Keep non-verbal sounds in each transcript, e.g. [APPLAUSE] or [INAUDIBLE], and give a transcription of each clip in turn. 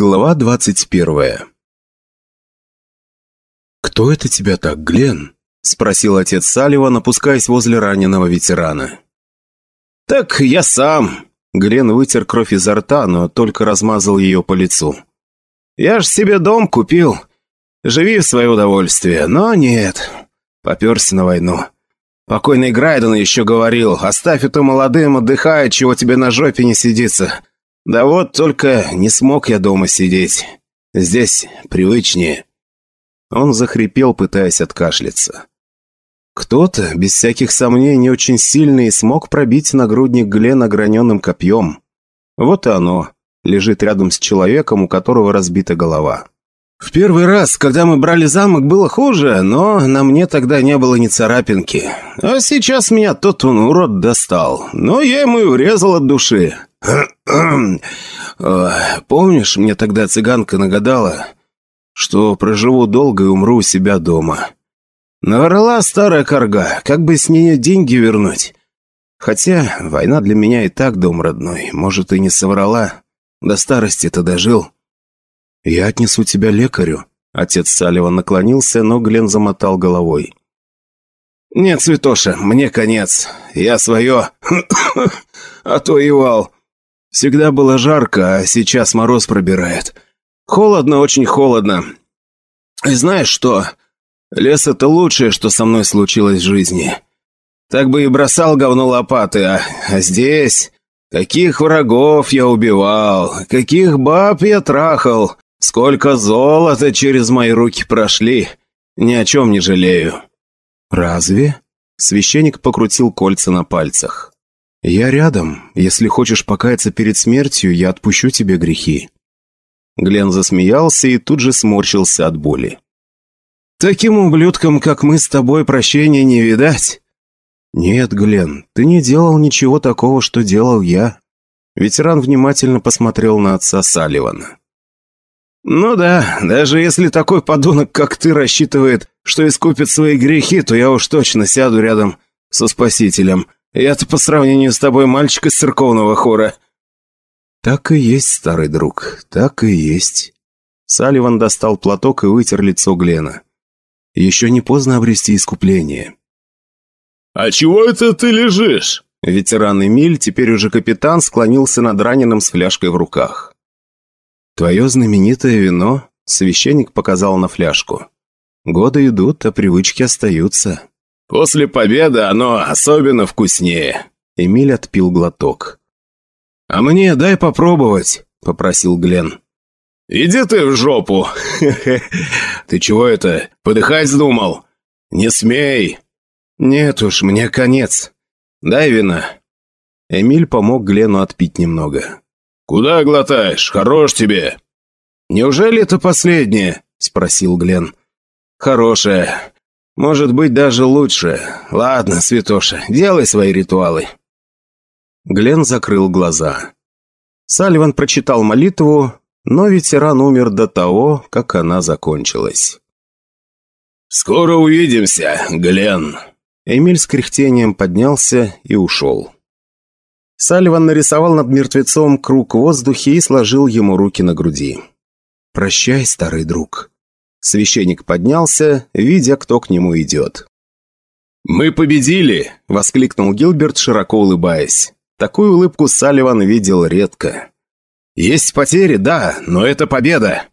Глава двадцать первая «Кто это тебя так, Глен?» — спросил отец Салливан, опускаясь возле раненого ветерана. «Так я сам!» Глен вытер кровь изо рта, но только размазал ее по лицу. «Я ж себе дом купил. Живи в свое удовольствие, но нет. Поперся на войну. Покойный Грайден еще говорил, оставь это молодым, отдыхай, чего тебе на жопе не сидится. Да вот только не смог я дома сидеть. Здесь привычнее». Он захрипел, пытаясь откашляться. Кто-то, без всяких сомнений, очень сильный, смог пробить нагрудник Глена граненым копьем. Вот и оно. Лежит рядом с человеком, у которого разбита голова. В первый раз, когда мы брали замок, было хуже, но на мне тогда не было ни царапинки. А сейчас меня тот он урод достал. Но я ему и врезал от души. Помнишь, мне тогда цыганка нагадала, что проживу долго и умру у себя дома. Наврала старая корга, как бы с нее деньги вернуть. Хотя война для меня и так дом родной, может, и не соврала. До старости-то дожил. «Я отнесу тебя лекарю». Отец Салливан наклонился, но Глен замотал головой. «Нет, Святоша, мне конец. Я свое [COUGHS] отвоевал. Всегда было жарко, а сейчас мороз пробирает. Холодно, очень холодно. И знаешь что? Лес — это лучшее, что со мной случилось в жизни. Так бы и бросал говно лопаты, а, а здесь... Каких врагов я убивал, каких баб я трахал, сколько золота через мои руки прошли. Ни о чем не жалею». «Разве?» Священник покрутил кольца на пальцах. «Я рядом. Если хочешь покаяться перед смертью, я отпущу тебе грехи». Глен засмеялся и тут же сморщился от боли. Таким ублюдкам, как мы с тобой, прощения не видать. Нет, Глен, ты не делал ничего такого, что делал я. Ветеран внимательно посмотрел на отца Салливана. «Ну да, даже если такой подонок, как ты, рассчитывает, что искупит свои грехи, то я уж точно сяду рядом со Спасителем. Я-то по сравнению с тобой мальчик из церковного хора». «Так и есть, старый друг, так и есть». Салливан достал платок и вытер лицо Глена. Еще не поздно обрести искупление. «А чего это ты лежишь?» Ветеран Эмиль, теперь уже капитан, склонился над раненым с фляжкой в руках. «Твое знаменитое вино?» Священник показал на фляжку. «Годы идут, а привычки остаются». «После победы оно особенно вкуснее». Эмиль отпил глоток. «А мне дай попробовать», — попросил Глен. «Иди ты в жопу! [LAUGHS] Ты чего это, подыхать вздумал? Не смей!» «Нет уж, мне конец. Дай вина». Эмиль помог Глену отпить немного. «Куда глотаешь? Хорош тебе!» «Неужели это последнее?» – спросил Глен. «Хорошее. Может быть, даже лучше. Ладно, Святоша, делай свои ритуалы». Глен закрыл глаза. Сальван прочитал молитву, но ветеран умер до того, как она закончилась. «Скоро увидимся, Глен!» Эмиль с кряхтением поднялся и ушел. Салливан нарисовал над мертвецом круг в воздухе и сложил ему руки на груди. «Прощай, старый друг». Священник поднялся, видя, кто к нему идет. «Мы победили!» – воскликнул Гилберт, широко улыбаясь. Такую улыбку Салливан видел редко. «Есть потери, да, но это победа!»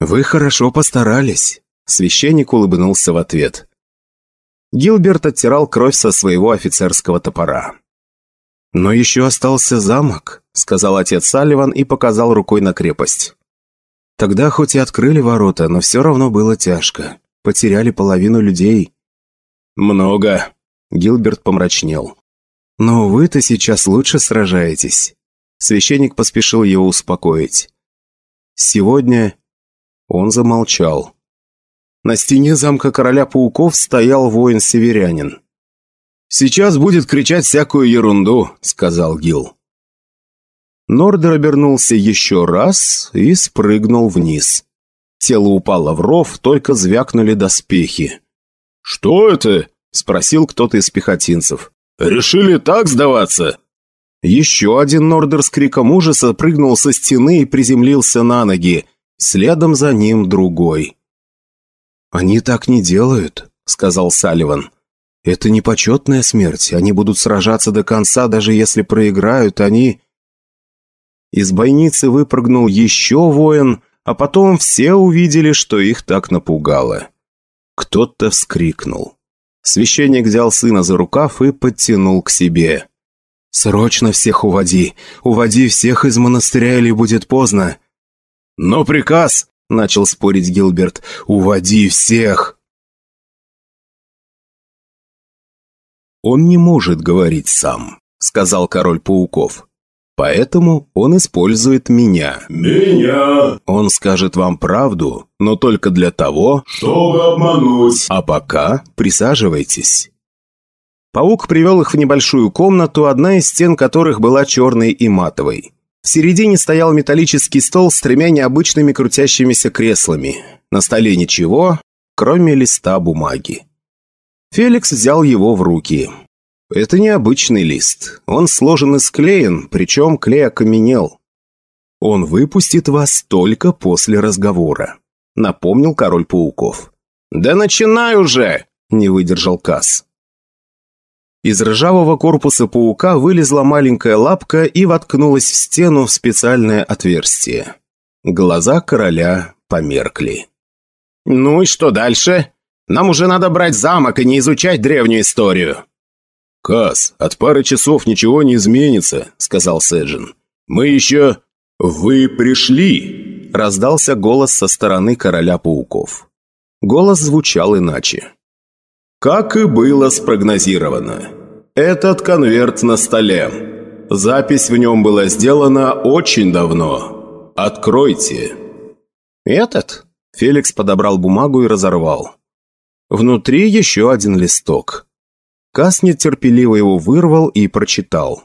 «Вы хорошо постарались», — священник улыбнулся в ответ. Гилберт оттирал кровь со своего офицерского топора. «Но еще остался замок», — сказал отец Салливан и показал рукой на крепость. Тогда хоть и открыли ворота, но все равно было тяжко. Потеряли половину людей. «Много», — Гилберт помрачнел. «Но вы-то сейчас лучше сражаетесь. Священник поспешил его успокоить. «Сегодня...» Он замолчал. На стене замка короля пауков стоял воин-северянин. «Сейчас будет кричать всякую ерунду», — сказал Гил. Нордер обернулся еще раз и спрыгнул вниз. Тело упало в ров, только звякнули доспехи. «Что это?» — спросил кто-то из пехотинцев. «Решили так сдаваться?» Еще один Нордер с криком ужаса прыгнул со стены и приземлился на ноги. Следом за ним другой. «Они так не делают», — сказал Салливан. «Это не почетная смерть. Они будут сражаться до конца, даже если проиграют. Они...» Из бойницы выпрыгнул еще воин, а потом все увидели, что их так напугало. Кто-то вскрикнул. Священник взял сына за рукав и подтянул к себе. «Срочно всех уводи! Уводи всех из монастыря, или будет поздно!» «Но приказ!» — начал спорить Гилберт. «Уводи всех!» «Он не может говорить сам», — сказал король пауков. Поэтому он использует меня. Меня. Он скажет вам правду, но только для того, чтобы обмануть. А пока присаживайтесь. Паук привел их в небольшую комнату, одна из стен которых была черной и матовой. В середине стоял металлический стол с тремя необычными крутящимися креслами. На столе ничего, кроме листа бумаги. Феликс взял его в руки. Это необычный лист. Он сложен и склеен, причем клей окаменел. Он выпустит вас только после разговора, напомнил король пауков. Да начинай уже, не выдержал Касс. Из ржавого корпуса паука вылезла маленькая лапка и воткнулась в стену в специальное отверстие. Глаза короля померкли. «Ну и что дальше? Нам уже надо брать замок и не изучать древнюю историю», «Кас, от пары часов ничего не изменится», — сказал Сэджин. «Мы еще...» «Вы пришли!» — раздался голос со стороны короля пауков. Голос звучал иначе. «Как и было спрогнозировано. Этот конверт на столе. Запись в нем была сделана очень давно. Откройте». «Этот?» — Феликс подобрал бумагу и разорвал. Внутри еще один листок. Каснет терпеливо его вырвал и прочитал.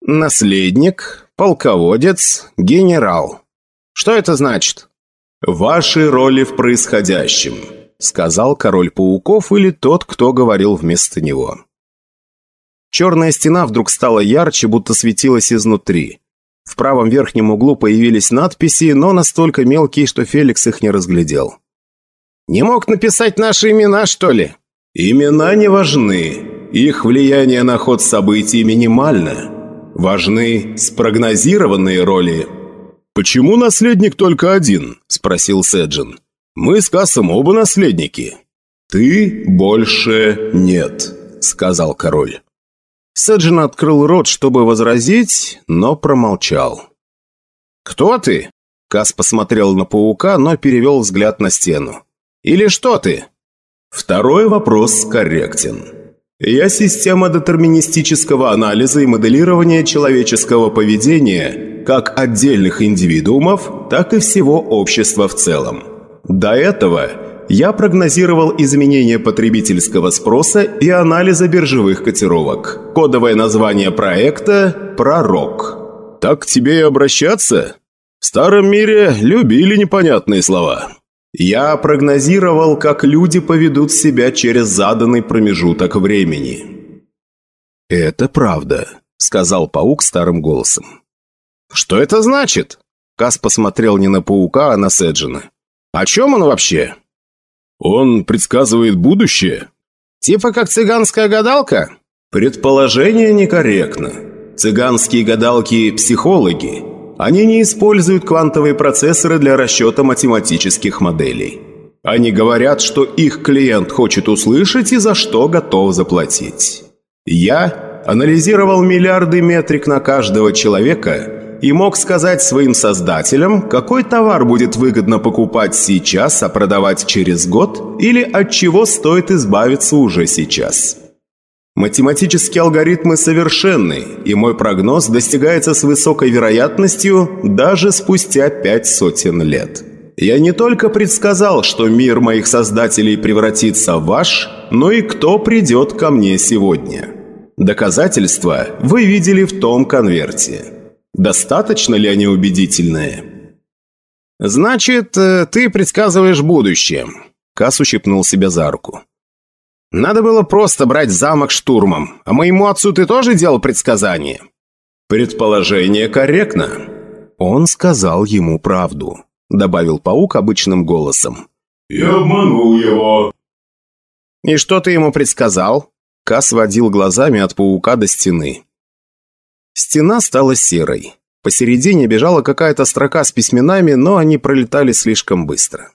«Наследник, полководец, генерал. Что это значит?» «Ваши роли в происходящем», — сказал король пауков или тот, кто говорил вместо него. Черная стена вдруг стала ярче, будто светилась изнутри. В правом верхнем углу появились надписи, но настолько мелкие, что Феликс их не разглядел. «Не мог написать наши имена, что ли?» Имена не важны. Их влияние на ход событий минимально. Важны спрогнозированные роли. «Почему наследник только один?» – спросил Седжин. «Мы с Кассом оба наследники». «Ты больше нет», – сказал король. Седжин открыл рот, чтобы возразить, но промолчал. «Кто ты?» Кас посмотрел на паука, но перевел взгляд на стену. «Или что ты?» Второй вопрос корректен. Я система детерминистического анализа и моделирования человеческого поведения как отдельных индивидуумов, так и всего общества в целом. До этого я прогнозировал изменение потребительского спроса и анализа биржевых котировок. Кодовое название проекта – «Пророк». Так к тебе и обращаться? В старом мире любили непонятные слова. Я прогнозировал, как люди поведут себя через заданный промежуток времени. «Это правда», — сказал паук старым голосом. «Что это значит?» Кас посмотрел не на паука, а на Седжина. «О чем он вообще?» «Он предсказывает будущее?» «Типа как цыганская гадалка?» «Предположение некорректно. Цыганские гадалки – психологи, они не используют квантовые процессоры для расчета математических моделей. Они говорят, что их клиент хочет услышать и за что готов заплатить. Я анализировал миллиарды метрик на каждого человека и мог сказать своим создателям, какой товар будет выгодно покупать сейчас, а продавать через год, или от чего стоит избавиться уже сейчас. Математические алгоритмы совершенны, и мой прогноз достигается с высокой вероятностью даже спустя пять сотен лет. Я не только предсказал, что мир моих создателей превратится в ваш, но и кто придет ко мне сегодня. Доказательства вы видели в том конверте. Достаточно ли они убедительные? «Значит, э, ты предсказываешь будущее», – Кас ущипнул себя за руку. Надо было просто брать замок штурмом. А моему отцу ты тоже делал предсказания? «Предположение корректно». Он сказал ему правду, добавил паук обычным голосом. «Я обманул его». «И что ты ему предсказал?» Кас водил глазами от паука до стены. Стена стала серой. Посередине бежала какая-то строка с письменами, но они пролетали слишком быстро.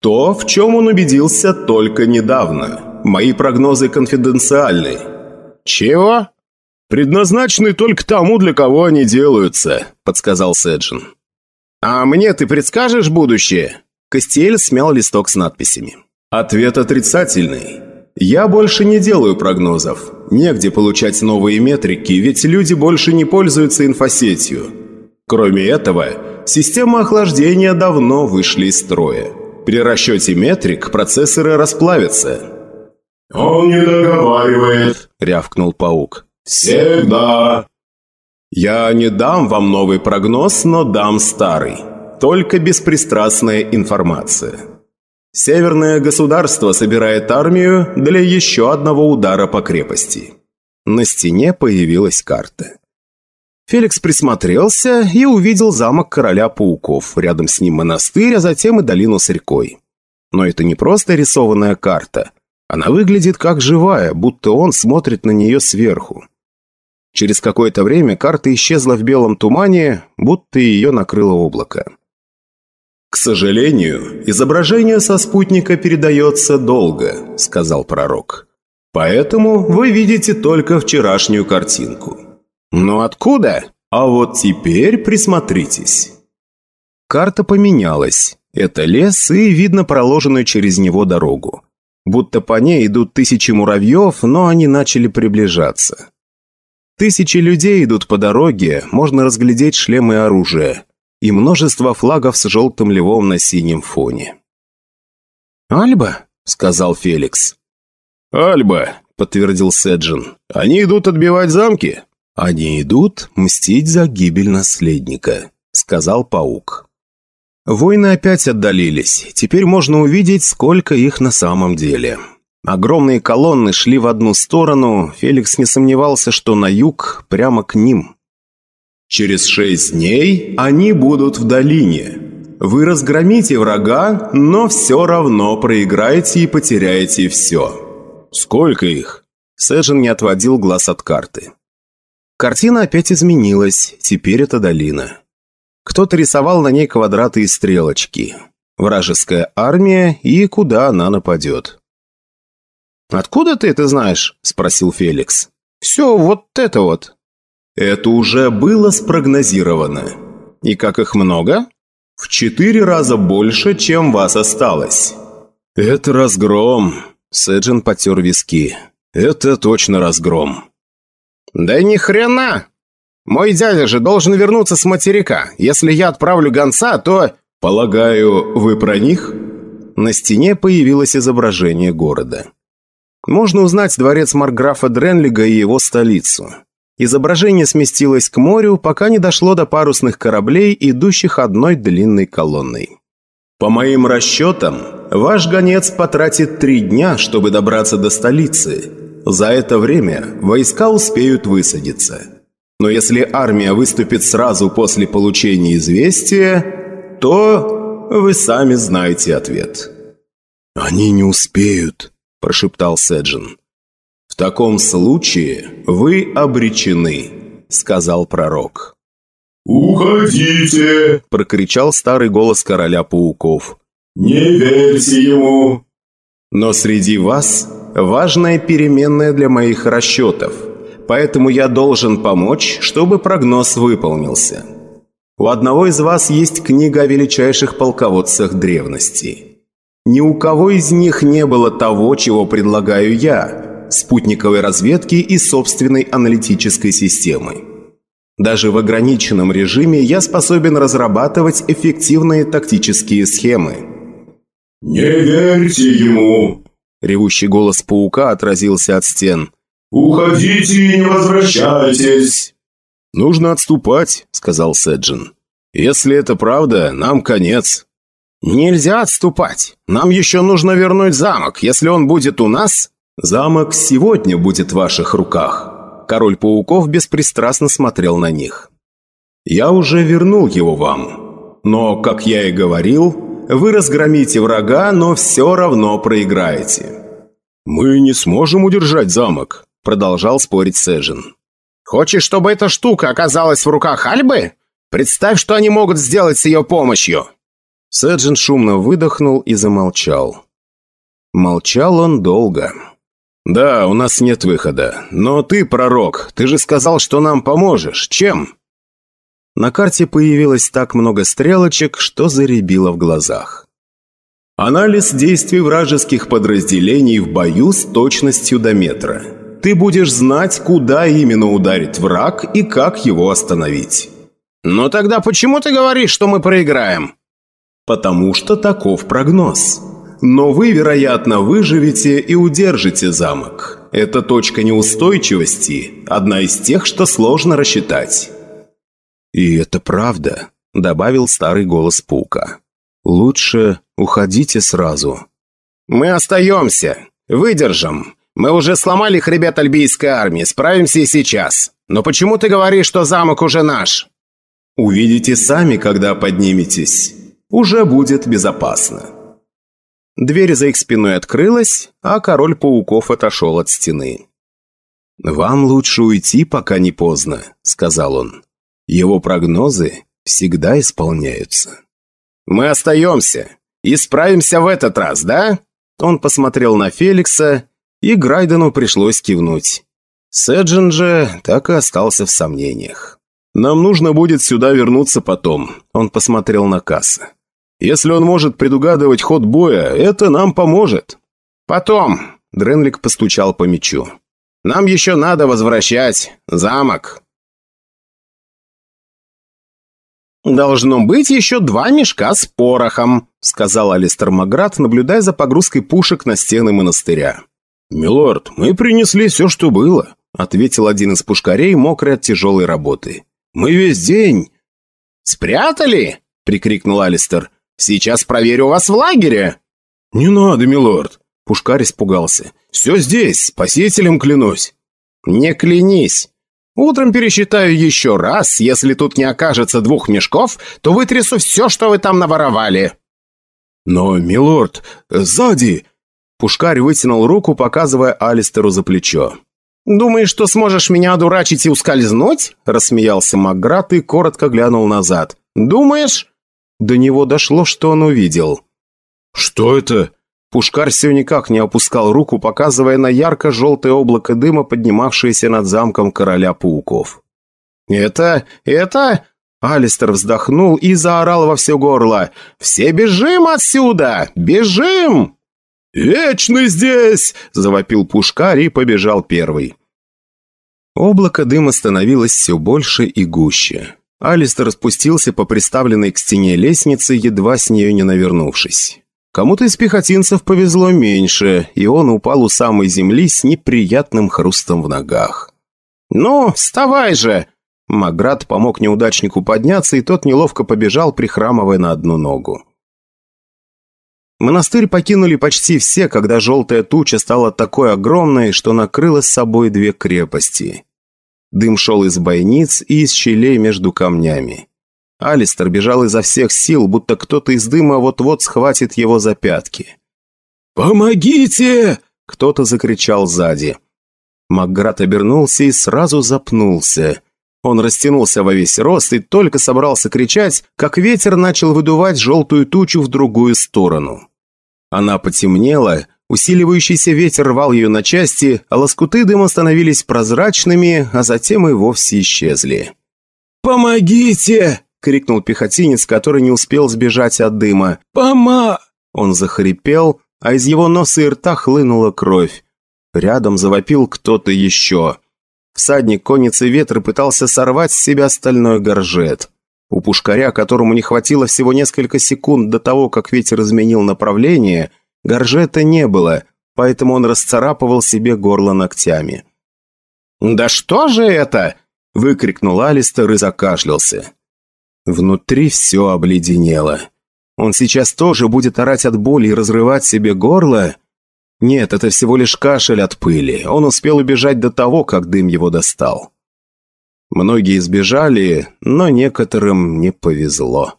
То, в чем он убедился только недавно. Мои прогнозы конфиденциальны. Чего? Предназначены только тому, для кого они делаются, подсказал Сэджин. А мне ты предскажешь будущее? Костель смял листок с надписями. Ответ отрицательный. Я больше не делаю прогнозов. Негде получать новые метрики, ведь люди больше не пользуются инфосетью. Кроме этого, системы охлаждения давно вышли из строя. При расчете метрик процессоры расплавятся. «Он не договаривает», — рявкнул паук. «Всегда». «Я не дам вам новый прогноз, но дам старый. Только беспристрастная информация». Северное государство собирает армию для еще одного удара по крепости. На стене появилась карта. Феликс присмотрелся и увидел замок короля пауков, рядом с ним монастырь, а затем и долину с рекой. Но это не просто рисованная карта. Она выглядит как живая, будто он смотрит на нее сверху. Через какое-то время карта исчезла в белом тумане, будто ее накрыло облако. «К сожалению, изображение со спутника передается долго», — сказал пророк. «Поэтому вы видите только вчерашнюю картинку». «Но откуда?» «А вот теперь присмотритесь». Карта поменялась. Это лес и видно проложенную через него дорогу. Будто по ней идут тысячи муравьев, но они начали приближаться. Тысячи людей идут по дороге, можно разглядеть шлемы и оружие и множество флагов с желтым львом на синем фоне. «Альба?» — сказал Феликс. «Альба», — подтвердил Седжин. «Они идут отбивать замки?» «Они идут мстить за гибель наследника», — сказал паук. Войны опять отдалились. Теперь можно увидеть, сколько их на самом деле. Огромные колонны шли в одну сторону. Феликс не сомневался, что на юг, прямо к ним. Через шесть дней они будут в долине. Вы разгромите врага, но все равно проиграете и потеряете все. Сколько их? Сэджин не отводил глаз от карты. Картина опять изменилась, теперь это долина. Кто-то рисовал на ней квадраты и стрелочки. Вражеская армия и куда она нападет. «Откуда ты это знаешь?» – спросил Феликс. «Все вот это вот». Это уже было спрогнозировано. И как их много? В четыре раза больше, чем вас осталось. Это разгром. Сэджин потер виски. Это точно разгром. Да ни хрена! Мой дядя же должен вернуться с материка. Если я отправлю гонца, то... Полагаю, вы про них? На стене появилось изображение города. Можно узнать дворец Марграфа Дренлига и его столицу. Изображение сместилось к морю, пока не дошло до парусных кораблей, идущих одной длинной колонной. «По моим расчетам, ваш гонец потратит три дня, чтобы добраться до столицы. За это время войска успеют высадиться. Но если армия выступит сразу после получения известия, то вы сами знаете ответ». «Они не успеют», – прошептал Седжин. «В таком случае вы обречены», — сказал пророк. «Уходите!» — прокричал старый голос короля пауков. «Не верьте ему!» «Но среди вас важная переменная для моих расчетов, поэтому я должен помочь, чтобы прогноз выполнился. У одного из вас есть книга о величайших полководцах древности. Ни у кого из них не было того, чего предлагаю я, спутниковой разведки и собственной аналитической системы. Даже в ограниченном режиме я способен разрабатывать эффективные тактические схемы. «Не верьте ему!» Ревущий голос паука отразился от стен. «Уходите и не возвращайтесь!» «Нужно отступать», — сказал Седжин. «Если это правда, нам конец». «Нельзя отступать. Нам еще нужно вернуть замок. Если он будет у нас, Замок сегодня будет в ваших руках. Король пауков беспристрастно смотрел на них. «Я уже вернул его вам. Но, как я и говорил, вы разгромите врага, но все равно проиграете». «Мы не сможем удержать замок», — продолжал спорить Сэджин. «Хочешь, чтобы эта штука оказалась в руках Альбы? Представь, что они могут сделать с ее помощью!» Сэджин шумно выдохнул и замолчал. Молчал он долго. «Да, у нас нет выхода. Но ты, пророк, ты же сказал, что нам поможешь. Чем?» На карте появилось так много стрелочек, что заребило в глазах. Анализ действий вражеских подразделений в бою с точностью до метра. Ты будешь знать, куда именно ударит враг и как его остановить. «Но тогда почему ты говоришь, что мы проиграем?» «Потому что таков прогноз. Но вы, вероятно, выживете и удержите замок. Это точка неустойчивости, одна из тех, что сложно рассчитать». «И это правда», — добавил старый голос Пука. «Лучше уходите сразу». «Мы остаемся. Выдержим. Мы уже сломали хребет альбийской армии, справимся и сейчас. Но почему ты говоришь, что замок уже наш?» Увидите сами, когда подниметесь. Уже будет безопасно. Дверь за их спиной открылась, а король пауков отошел от стены. «Вам лучше уйти, пока не поздно», — сказал он. «Его прогнозы всегда исполняются». «Мы остаемся и справимся в этот раз, да?» Он посмотрел на Феликса, и Грайдену пришлось кивнуть. Сэджин же так и остался в сомнениях. Нам нужно будет сюда вернуться потом». Он посмотрел на Касса. «Если он может предугадывать ход боя, это нам поможет». «Потом», — Дренлик постучал по мячу. «Нам еще надо возвращать замок». «Должно быть еще два мешка с порохом», — сказал Алистер Маград, наблюдая за погрузкой пушек на стены монастыря. «Милорд, мы принесли все, что было», — ответил один из пушкарей, мокрый от тяжелой работы. Мы весь день...» «Спрятали?» — прикрикнул Алистер. «Сейчас проверю вас в лагере». «Не надо, милорд!» Пушкарь испугался. «Все здесь, спасителем клянусь!» «Не клянись! Утром пересчитаю еще раз. Если тут не окажется двух мешков, то вытрясу все, что вы там наворовали». «Но, милорд, сзади...» Пушкарь вытянул руку, показывая Алистеру за плечо. «Думаешь, что сможешь меня одурачить и ускользнуть?» – рассмеялся Макград и коротко глянул назад. «Думаешь?» До него дошло, что он увидел. «Что это?» Пушкарь все никак не опускал руку, показывая на ярко-желтое облако дыма, поднимавшееся над замком короля пауков. «Это... это...» Алистер вздохнул и заорал во все горло. «Все бежим отсюда! Бежим!» «Вечный здесь!» – завопил Пушкарь и побежал первый. Облако дыма становилось все больше и гуще. Алистер спустился по приставленной к стене лестнице, едва с нее не навернувшись. Кому-то из пехотинцев повезло меньше, и он упал у самой земли с неприятным хрустом в ногах. «Ну, вставай же!» Маград помог неудачнику подняться, и тот неловко побежал, прихрамывая на одну ногу. Монастырь покинули почти все, когда желтая туча стала такой огромной, что накрыла с собой две крепости. Дым шел из бойниц и из щелей между камнями. Алистер бежал изо всех сил, будто кто-то из дыма вот-вот схватит его за пятки. «Помогите!» – кто-то закричал сзади. Макград обернулся и сразу запнулся. Он растянулся во весь рост и только собрался кричать, как ветер начал выдувать желтую тучу в другую сторону. Она потемнела, усиливающийся ветер рвал ее на части, а лоскуты дыма становились прозрачными, а затем и вовсе исчезли. «Помогите!» — крикнул пехотинец, который не успел сбежать от дыма. «Пома!» Он захрипел, а из его носа и рта хлынула кровь. Рядом завопил кто-то еще. Всадник конницы ветра пытался сорвать с себя стальной горжет. У пушкаря, которому не хватило всего несколько секунд до того, как ветер изменил направление, горжета не было, поэтому он расцарапывал себе горло ногтями. «Да что же это?» – выкрикнул Алистер и закашлялся. Внутри все обледенело. Он сейчас тоже будет орать от боли и разрывать себе горло? Нет, это всего лишь кашель от пыли. Он успел убежать до того, как дым его достал. Многие сбежали, но некоторым не повезло.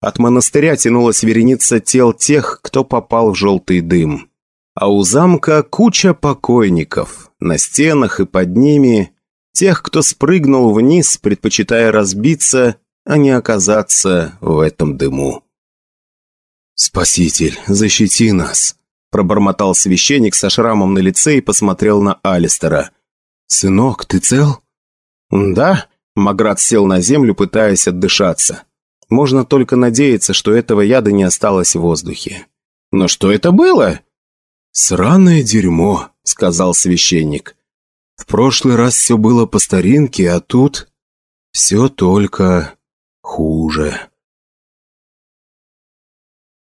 От монастыря тянулась вереница тел тех, кто попал в желтый дым. А у замка куча покойников. На стенах и под ними тех, кто спрыгнул вниз, предпочитая разбиться, а не оказаться в этом дыму. «Спаситель, защити нас!» Пробормотал священник со шрамом на лице и посмотрел на Алистера. «Сынок, ты цел?» «Да», — Маград сел на землю, пытаясь отдышаться. Можно только надеяться, что этого яда не осталось в воздухе. «Но что это было?» «Сраное дерьмо», — сказал священник. «В прошлый раз все было по старинке, а тут все только хуже».